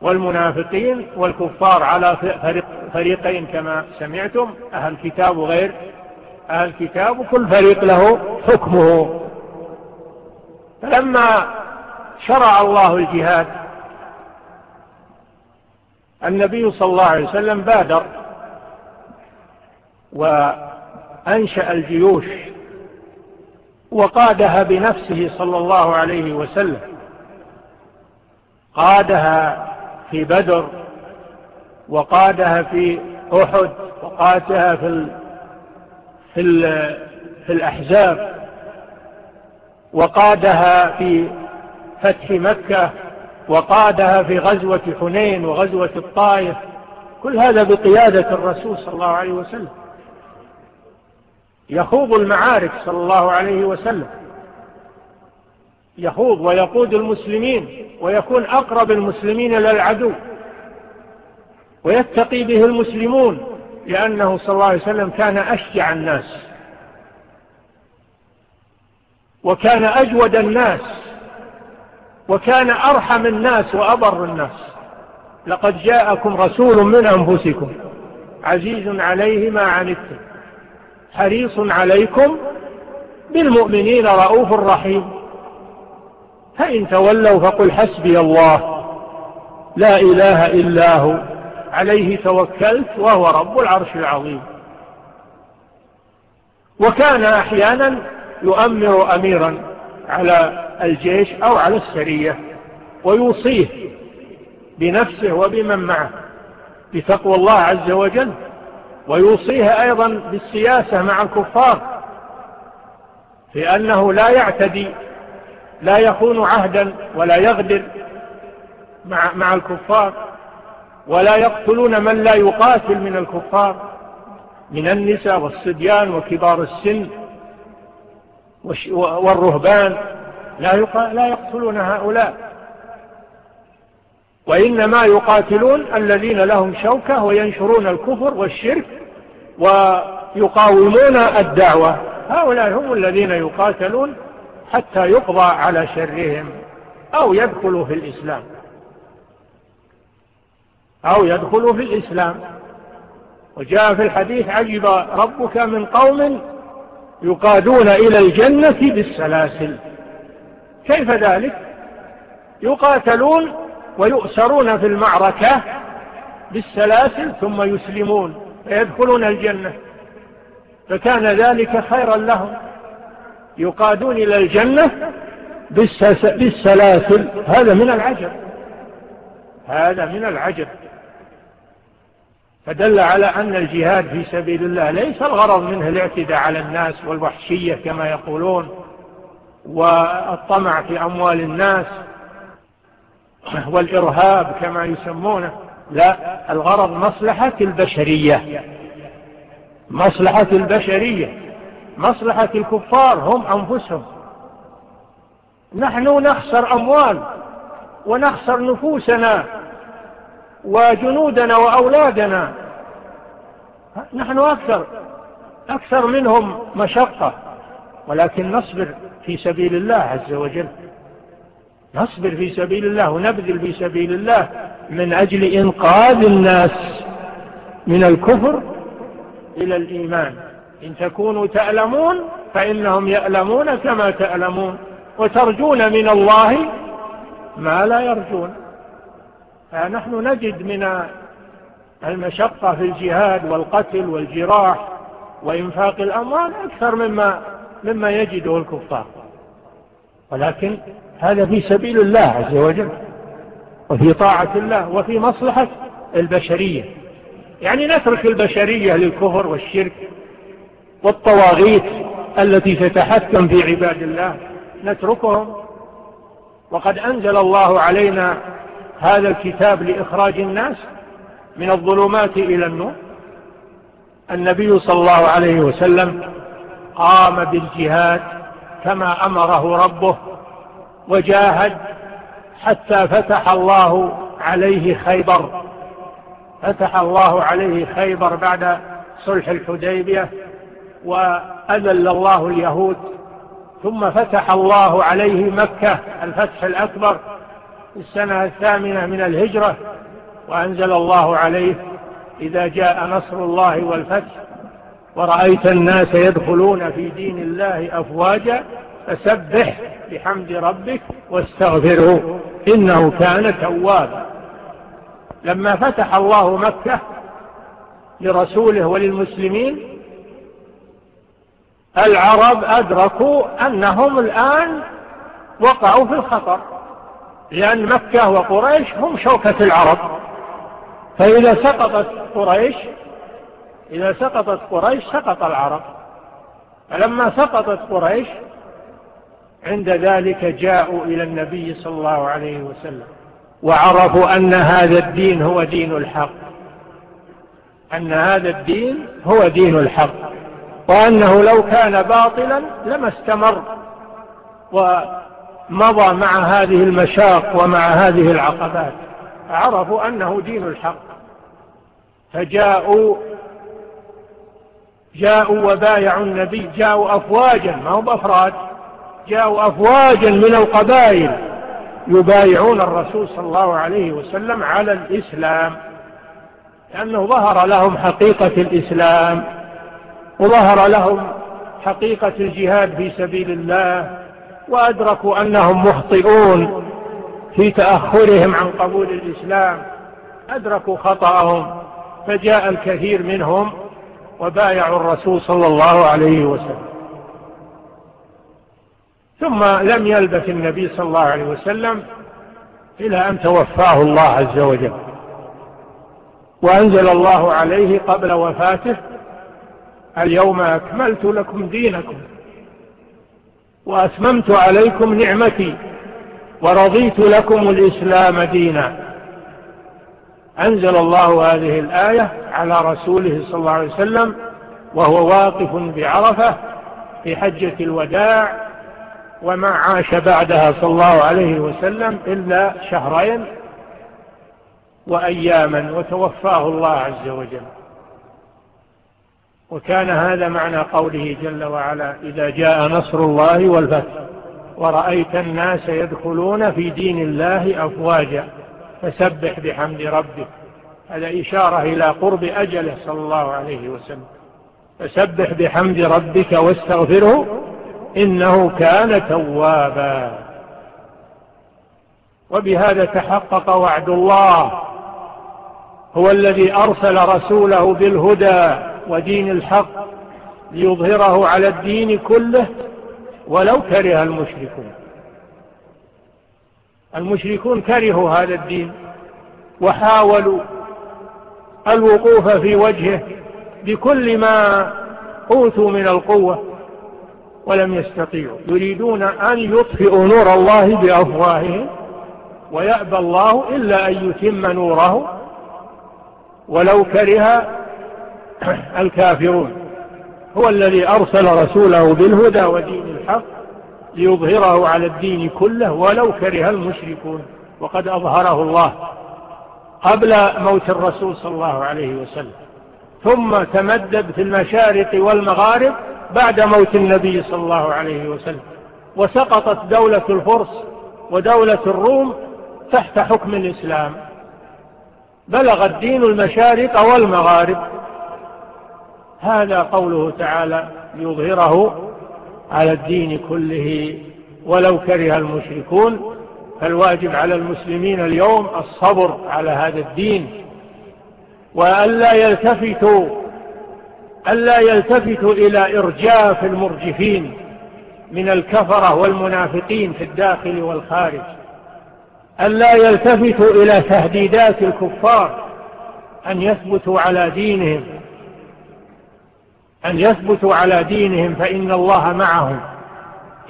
والمنافقين والكفار على فريق فريقين كما سمعتم أهل كتاب وغير. أهل كتاب وكل فريق له حكمه. فلما شرع الله الجهاد. النبي صلى الله عليه وسلم بادر وأنشأ الجيوش وقادها بنفسه صلى الله عليه وسلم. قادها في بدر وقادها في أحد وقادها في الـ في, الـ في الأحزاب وقادها في فتح مكة وقادها في غزوة حنين وغزوة الطائف كل هذا بقيادة الرسول صلى الله عليه وسلم. يخوض المعارك صلى الله عليه وسلم. يخوض ويقود المسلمين ويكون أقرب المسلمين للعدو ويتقي به المسلمون لأنه صلى الله عليه وسلم كان أشجع الناس. وكان أجود الناس. وكان أرحم الناس وأبر الناس. لقد جاءكم رسول من أنفسكم. عزيز عليه ما عنتم. حريص عليكم بالمؤمنين رؤوف رحيم. فإن تولوا فقل حسبي الله. لا إله إلا هو. عليه توكلت وهو رب العرش العظيم. وكان أحيانا يؤمر أميرا. على الجيش أو على السرية ويوصيه بنفسه وبمن معه بتقوى الله عز وجل ويوصيه أيضا بالسياسة مع الكفار لأنه لا يعتدي لا يخون عهدا ولا يغدر مع, مع الكفار ولا يقتلون من لا يقاتل من الكفار من النساء والصبيان وكبار السن. والرهبان لا لا يقتلون هؤلاء. وإنما يقاتلون الذين لهم شوكة وينشرون الكفر والشرك ويقاومون الدعوة. هؤلاء هم الذين يقاتلون حتى يقضى على شرهم أو يدخلوا في الإسلام. أو يدخلوا في الإسلام. وجاء في الحديث عجب ربك من قوم يقادون إلى الجنة بالسلاسل. كيف ذلك؟ يقاتلون ويؤسرون في المعركة بالسلاسل ثم يسلمون فيدخلون الجنة. فكان ذلك خيرا لهم. يقادون إلى الجنة بالسلاسل. هذا من العجب. هذا من العجب. فدل على أن الجهاد في سبيل الله ليس الغرض منه الاعتداء على الناس والوحشية كما يقولون والطمع في أموال الناس والإرهاب كما يسمونه. لا الغرض مصلحة البشرية. مصلحة البشرية. مصلحة الكفار هم أنفسهم. نحن نخسر أموال ونخسر نفوسنا. وجنودنا وأولادنا. نحن أكثر أكثر منهم مشقة. ولكن نصبر في سبيل الله عز وجل. نصبر في سبيل الله ونبذل في سبيل الله من أجل إنقاذ الناس من الكفر إلى الإيمان. إن تكونوا تألمون فإنهم يألمون كما تألمون. وترجون من الله ما لا يرجون. نحن نجد من المشقة في الجهاد والقتل والجراح وإنفاق الأموال أكثر مما, مما يجده الكفار. ولكن هذا في سبيل الله عز وجل وفي طاعة الله وفي مصلحة البشرية. يعني نترك البشرية للكفر والشرك والطواغيت التي تتحكم في عباد الله نتركهم. وقد أنزل الله علينا هذا الكتاب لإخراج الناس من الظلمات إلى النور. النبي صلى الله عليه وسلم قام بالجهاد كما أمره ربه وجاهد حتى فتح الله عليه خيبر. فتح الله عليه خيبر بعد صلح الحديبية وأذل الله اليهود. ثم فتح الله عليه مكة الفتح الأكبر في السنة الثامنة من الهجرة وأنزل الله عليه إذا جاء نصر الله والفتح ورأيت الناس يدخلون في دين الله أفواجا فسبح بحمد ربك واستغفره إنه كان توابا. لما فتح الله مكة لرسوله وللمسلمين العرب أدركوا أنهم الآن وقعوا في الخطر. لأن مكة وقريش هم شوكة العرب. فإذا سقطت قريش إذا سقطت قريش سقط العرب. فلما سقطت قريش عند ذلك جاءوا إلى النبي صلى الله عليه وسلم وعرفوا أن هذا الدين هو دين الحق. أن هذا الدين هو دين الحق. وأنه لو كان باطلا لما استمر. مضى مع هذه المشاق ومع هذه العقبات. عرفوا أنه دين الحق. فجاءوا جاءوا وبايعوا النبي جاءوا أفواجا ما هو بأفراد جاءوا أفواجا من القبائل يبايعون الرسول صلى الله عليه وسلم على الإسلام لأنه ظهر لهم حقيقة الإسلام وظهر لهم حقيقة الجهاد في سبيل الله وأدركوا أنهم مخطئون في تأخرهم عن قبول الإسلام. أدركوا خطأهم فجاء الكثير منهم وبايعوا الرسول صلى الله عليه وسلم. ثم لم يلبث النبي صلى الله عليه وسلم إلى أن توفاه الله عز وجل. وأنزل الله عليه قبل وفاته اليوم أكملت لكم دينكم. وأتممت عليكم نعمتي ورضيت لكم الإسلام دينا. أنزل الله هذه الآية على رسوله صلى الله عليه وسلم وهو واقف بعرفة في حجة الوداع وما عاش بعدها صلى الله عليه وسلم إلا شهرين وأياما وتوفاه الله عز وجل. وكان هذا معنى قوله جل وعلا إذا جاء نصر الله والفتح ورأيت الناس يدخلون في دين الله أفواجا فسبح بحمد ربك. هذا إشارة إلى قرب أجله صلى الله عليه وسلم. فسبح بحمد ربك واستغفره إنه كان توابا. وبهذا تحقق وعد الله هو الذي أرسل رسوله بالهدى ودين الحق ليظهره على الدين كله ولو كره المشركون. المشركون كرهوا هذا الدين وحاولوا الوقوف في وجهه بكل ما أوتوا من القوة ولم يستطيعوا. يريدون أن يطفئوا نور الله بأفواههم ويأبى الله إلا أن يتم نوره. ولو كره الكافرون. هو الذي أرسل رسوله بالهدى ودين الحق ليظهره على الدين كله ولو كره المشركون. وقد أظهره الله قبل موت الرسول صلى الله عليه وسلم. ثم تمدد في المشارق والمغارب بعد موت النبي صلى الله عليه وسلم. وسقطت دولة الفرس ودولة الروم تحت حكم الإسلام. بلغ الدين المشارق والمغارب. هذا قوله تعالى يظهره على الدين كله ولو كره المشركون فالواجب على المسلمين اليوم الصبر على هذا الدين وألا يلتفتوا ألا يلتفتوا إلى إرجاف المرجفين من الكفرة والمنافقين في الداخل والخارج ألا يلتفتوا إلى تهديدات الكفار أن يثبتوا على دينهم. أن يثبتوا على دينهم فإن الله معهم.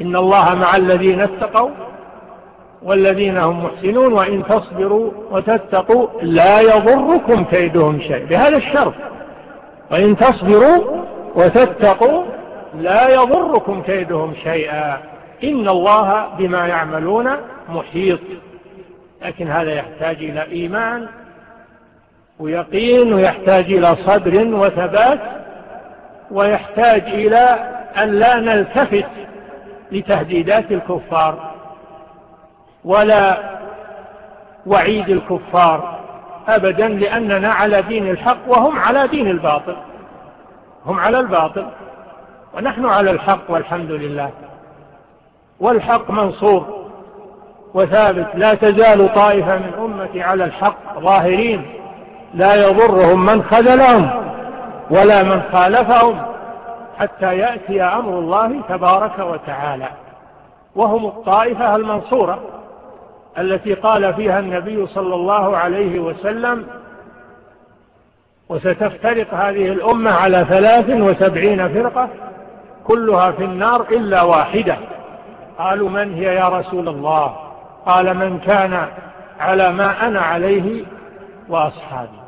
إن الله مع الذين اتقوا والذين هم محسنون وإن تصبروا وتتقوا لا يضركم كيدهم شيء. بهذا الشرط. وإن تصبروا وتتقوا لا يضركم كيدهم شيئا. إن الله بما يعملون محيط. لكن هذا يحتاج إلى إيمان ويقين ويحتاج إلى صبر وثبات ويحتاج إلى أن لا نلتفت لتهديدات الكفار ولا وعيد الكفار أبدا لأننا على دين الحق وهم على دين الباطل. هم على الباطل. ونحن على الحق والحمد لله. والحق منصور. وثابت لا تزال طائفة من أمتي على الحق ظاهرين. لا يضرهم من خذلهم. ولا من خالفهم حتى يأتي أمر الله تبارك وتعالى. وهم الطائفة المنصورة التي قال فيها النبي صلى الله عليه وسلم وستفترق هذه الأمة على ثلاث وسبعين فرقة كلها في النار إلا واحدة. قالوا من هي يا رسول الله؟ قال من كان على ما أنا عليه وأصحابي.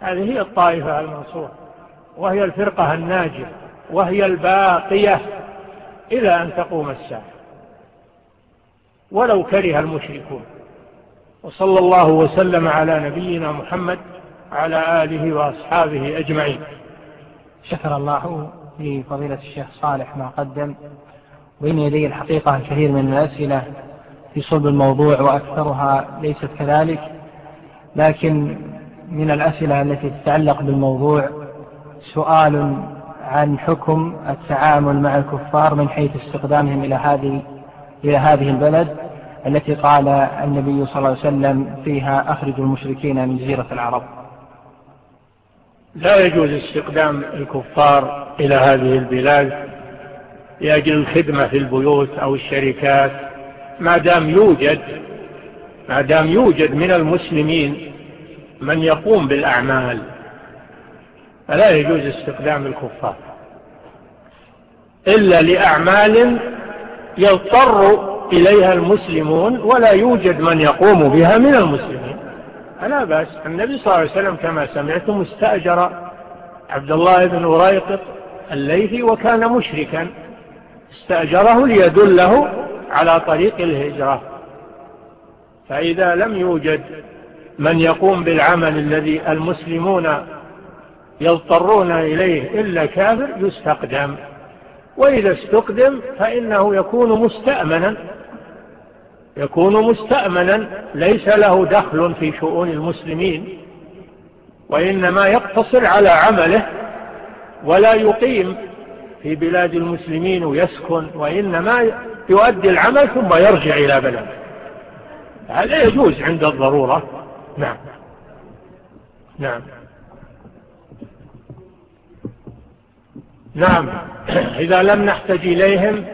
هذه هي الطائفة المنصورة. وهي الفرقة الناجية وهي الباقية إلى أن تقوم الساعة. ولو كره المشركون. وصلى الله وسلم على نبينا محمد على آله وأصحابه أجمعين. شكر الله لفضيلة الشيخ صالح ما قدم. بين يدي الحقيقة الكثير من الأسئلة في صلب الموضوع وأكثرها ليست كذلك لكن من الأسئلة التي تتعلق بالموضوع سؤال عن حكم التعامل مع الكفار من حيث استقدامهم إلى هذه إلى هذه البلد التي قال النبي صلى الله عليه وسلم فيها أخرجوا المشركين من جزيرة العرب. لا يجوز استقدام الكفار إلى هذه البلاد لأجل الخدمة في البيوت أو الشركات. ما دام يوجد ما دام يوجد من المسلمين من يقوم بالأعمال فلا يجوز استخدام الكفار إلا لأعمال يضطر إليها المسلمون ولا يوجد من يقوم بها من المسلمين. فلا بأس. النبي صلى الله عليه وسلم كما سمعتم استأجر عبد الله بن أريقط الليثي وكان مشركا. استأجره ليدله على طريق الهجرة. فإذا لم يوجد من يقوم بالعمل الذي المسلمون يضطرون إليه إلا كافر يستقدم. وإذا استقدم فإنه يكون مستأمنا. يكون مستأمنا. ليس له دخل في شؤون المسلمين. وإنما يقتصر على عمله. ولا يقيم في بلاد المسلمين ويسكن. وإنما يؤدي العمل ثم يرجع إلى بلده. هذا يجوز عند الضرورة. نعم. نعم. نعم. إذا لم نحتج إليهم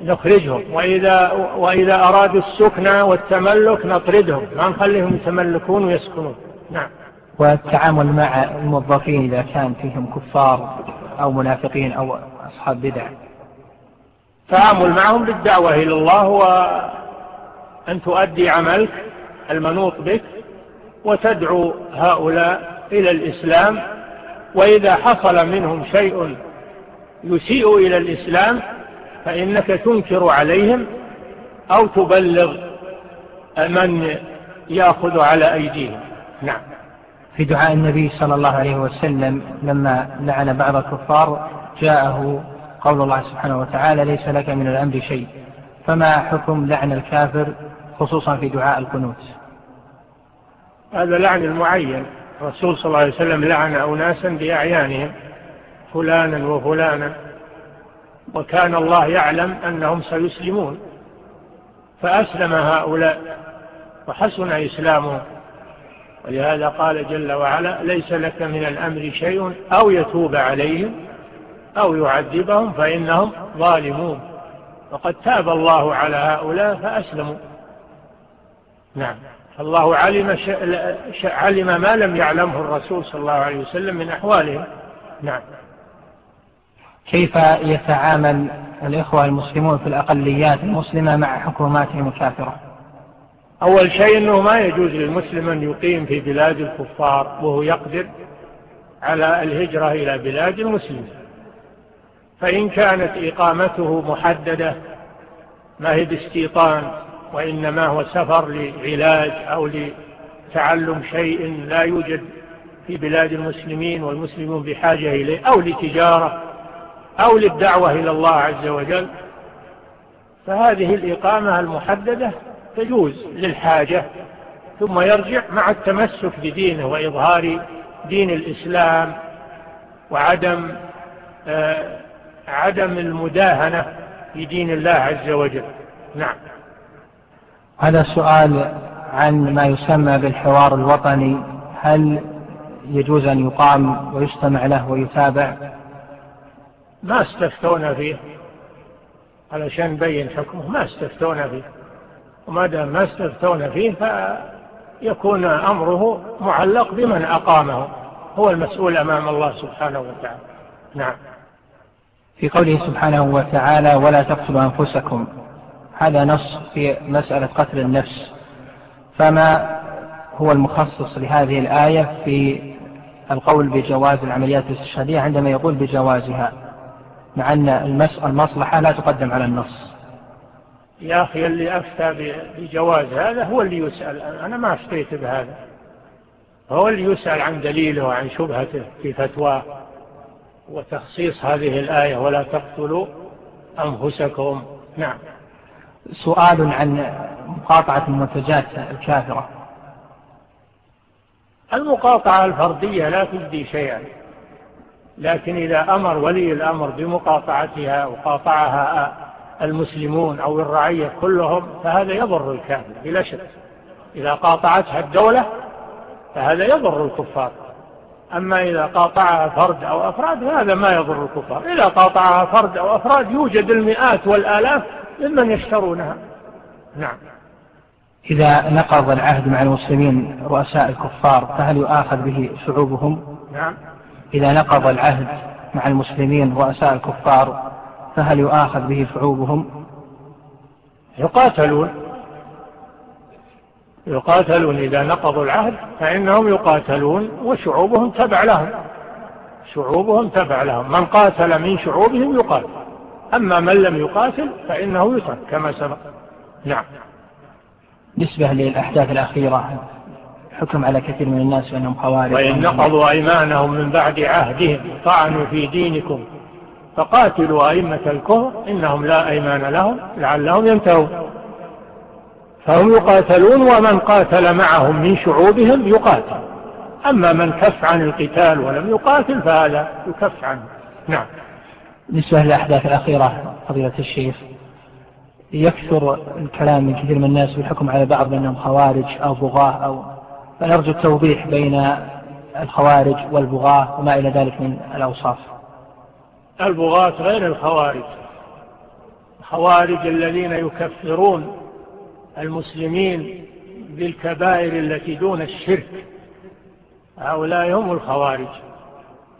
نخرجهم. وإذا, وإذا أرادوا السكنة والتملك نطردهم. ما نخليهم يتملكون ويسكنون. نعم. والتعامل مع الموظفين إذا كان فيهم كفار أو منافقين أو أصحاب بدع. تعامل معهم بالدعوة إلى الله وأن تؤدي عملك المنوط بك وتدعو هؤلاء إلى الإسلام وإذا حصل منهم شيء يسيء إلى الإسلام فإنك تنكر عليهم أو تبلغ من يأخذ على أيديهم. نعم. في دعاء النبي صلى الله عليه وسلم لما لعن بعض الكفار جاءه قول الله سبحانه وتعالى ليس لك من الأمر شيء. فما حكم لعن الكافر خصوصا في دعاء القنوت؟ هذا لعن المعين الرسول صلى الله عليه وسلم لعن أناسا بأعيانهم فلانا وفلانا. وكان الله يعلم أنهم سيسلمون. فأسلم هؤلاء وحسن إسلامهم. ولهذا قال جل وعلا ليس لك من الأمر شيء أو يتوب عليهم أو يعذبهم فإنهم ظالمون. وقد تاب الله على هؤلاء فأسلموا. نعم. الله علم, ش... علم ما لم يعلمه الرسول صلى الله عليه وسلم من أحوالهم. نعم. كيف يتعامل الإخوة المسلمون في الأقليات المسلمة مع حكوماتهم الكافرة؟ أول شيء أنه ما يجوز للمسلم أن يقيم في بلاد الكفار وهو يقدر على الهجرة إلى بلاد المسلمين. فإن كانت إقامته محددة ما هي باستيطان وإنما هو سفر لعلاج أو لتعلم شيء لا يوجد في بلاد المسلمين والمسلمون بحاجة إليه أو لتجارة أو للدعوة إلى الله عز وجل. فهذه الإقامة المحددة تجوز للحاجة ثم يرجع مع التمسك بدينه وإظهار دين الإسلام وعدم آه، عدم المداهنة في دين الله عز وجل. نعم. هذا سؤال عن ما يسمى بالحوار الوطني. هل يجوز أن يقام ويستمع له ويتابع؟ ما استفتونا فيه. علشان نبين حكمه ما استفتونا فيه. وما دام ما استفتونا فيه فيكون أمره معلق بمن أقامه. هو المسؤول أمام الله سبحانه وتعالى. نعم. في قوله سبحانه وتعالى ولا تقتلوا أنفسكم. هذا نص في مسألة قتل النفس. فما هو المخصص لهذه الآية في القول بجواز العمليات الاستشهادية؟ عندما يقول بجوازها مع أن المصلحة لا تقدم على النص. يا أخي اللي أفتى بجواز هذا هو اللي يسأل. أنا ما أفتيت بهذا. هو اللي يسأل عن دليله وعن شبهته في فتواه وتخصيص هذه الآية ولا تقتلوا أنفسكم. نعم. سؤال عن مقاطعة المنتجات الكافرة. المقاطعة الفردية لا تجدي شيئا لكن إذا أمر ولي الأمر بمقاطعتها وقاطعها المسلمون أو الرعية كلهم فهذا يضر الكافر بلا شك. إذا قاطعتها الدولة فهذا يضر الكفار. أما إذا قاطعها فرد أو أفراد هذا ما يضر الكفار. إذا قاطعها فرد أو أفراد يوجد المئات والآلاف ممن يشترونها. نعم. إذا نقض العهد مع المسلمين رؤساء الكفار فهل يؤاخذ به شعوبهم؟ نعم. إذا نقض العهد مع المسلمين رؤساء الكفار فهل يؤاخذ به شعوبهم؟ يقاتلون. يقاتلون إذا نقضوا العهد فإنهم يقاتلون وشعوبهم تبع لهم. شعوبهم تبع لهم. من قاتل من شعوبهم يقاتل. أما من لم يقاتل فإنه يترك كما سبق. نعم. نسبة للأحداث الأخيرة حكم على كثير من الناس أنهم خوارج. وإن نقضوا أيمانهم من بعد عهدهم طعنوا في دينكم فقاتلوا أئمة الكفر إنهم لا أيمان لهم لعلهم ينتهون. فهم يقاتلون ومن قاتل معهم من شعوبهم يقاتل. أما من كف عن القتال ولم يقاتل فهذا يكف عنه. نعم. بالنسبة للأحداث الأخيرة فضيلة الشيخ يكثر الكلام من كثير من الناس بالحكم على بعض بأنهم خوارج أو بغاة أو فنرجو التوضيح بين الخوارج والبغاة وما إلى ذلك من الأوصاف. البغاة غير الخوارج. الخوارج الذين يكفرون المسلمين بالكبائر التي دون الشرك. هؤلاء هم الخوارج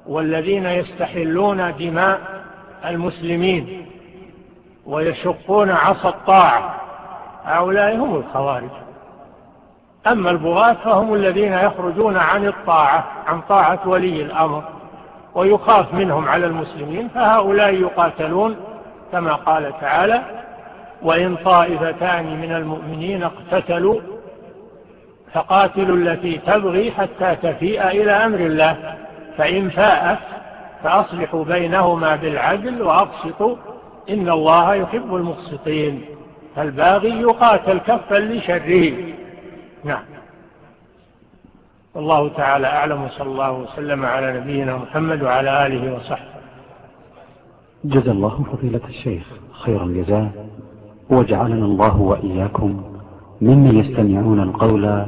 والذين يستحلون دماء المسلمين ويشقون عصا الطاعة. هؤلاء هم الخوارج. أما البغاة فهم الذين يخرجون عن الطاعة عن طاعة ولي الأمر ويخاف منهم على المسلمين فهؤلاء يقاتلون كما قال تعالى وإن طائفتان من المؤمنين اقتتلوا فقاتلوا التي تبغي حتى تفيء إلى أمر الله فإن فاءت فأصلحوا بينهما بالعدل وأقسطوا إن الله يحب المقسطين فالباغي يقاتل كفا لشره. نعم. والله تعالى أعلم وصلى الله وسلم على نبينا محمد وعلى آله وصحبه. جزا الله فضيلة الشيخ خير الجزاء وجعلنا الله وإياكم ممن يستمعون القول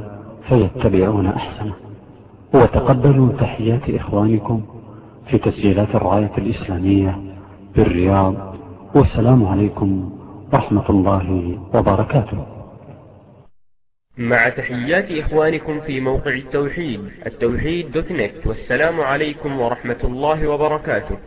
فيتبعون أحسنه وتقبلوا تحيات إخوانكم في تسجيلات الرعاية الإسلامية بالرياض والسلام عليكم ورحمة الله وبركاته. مع تحيات إخوانكم في موقع التوحيد التوحيد دوت نت والسلام عليكم ورحمة الله وبركاته.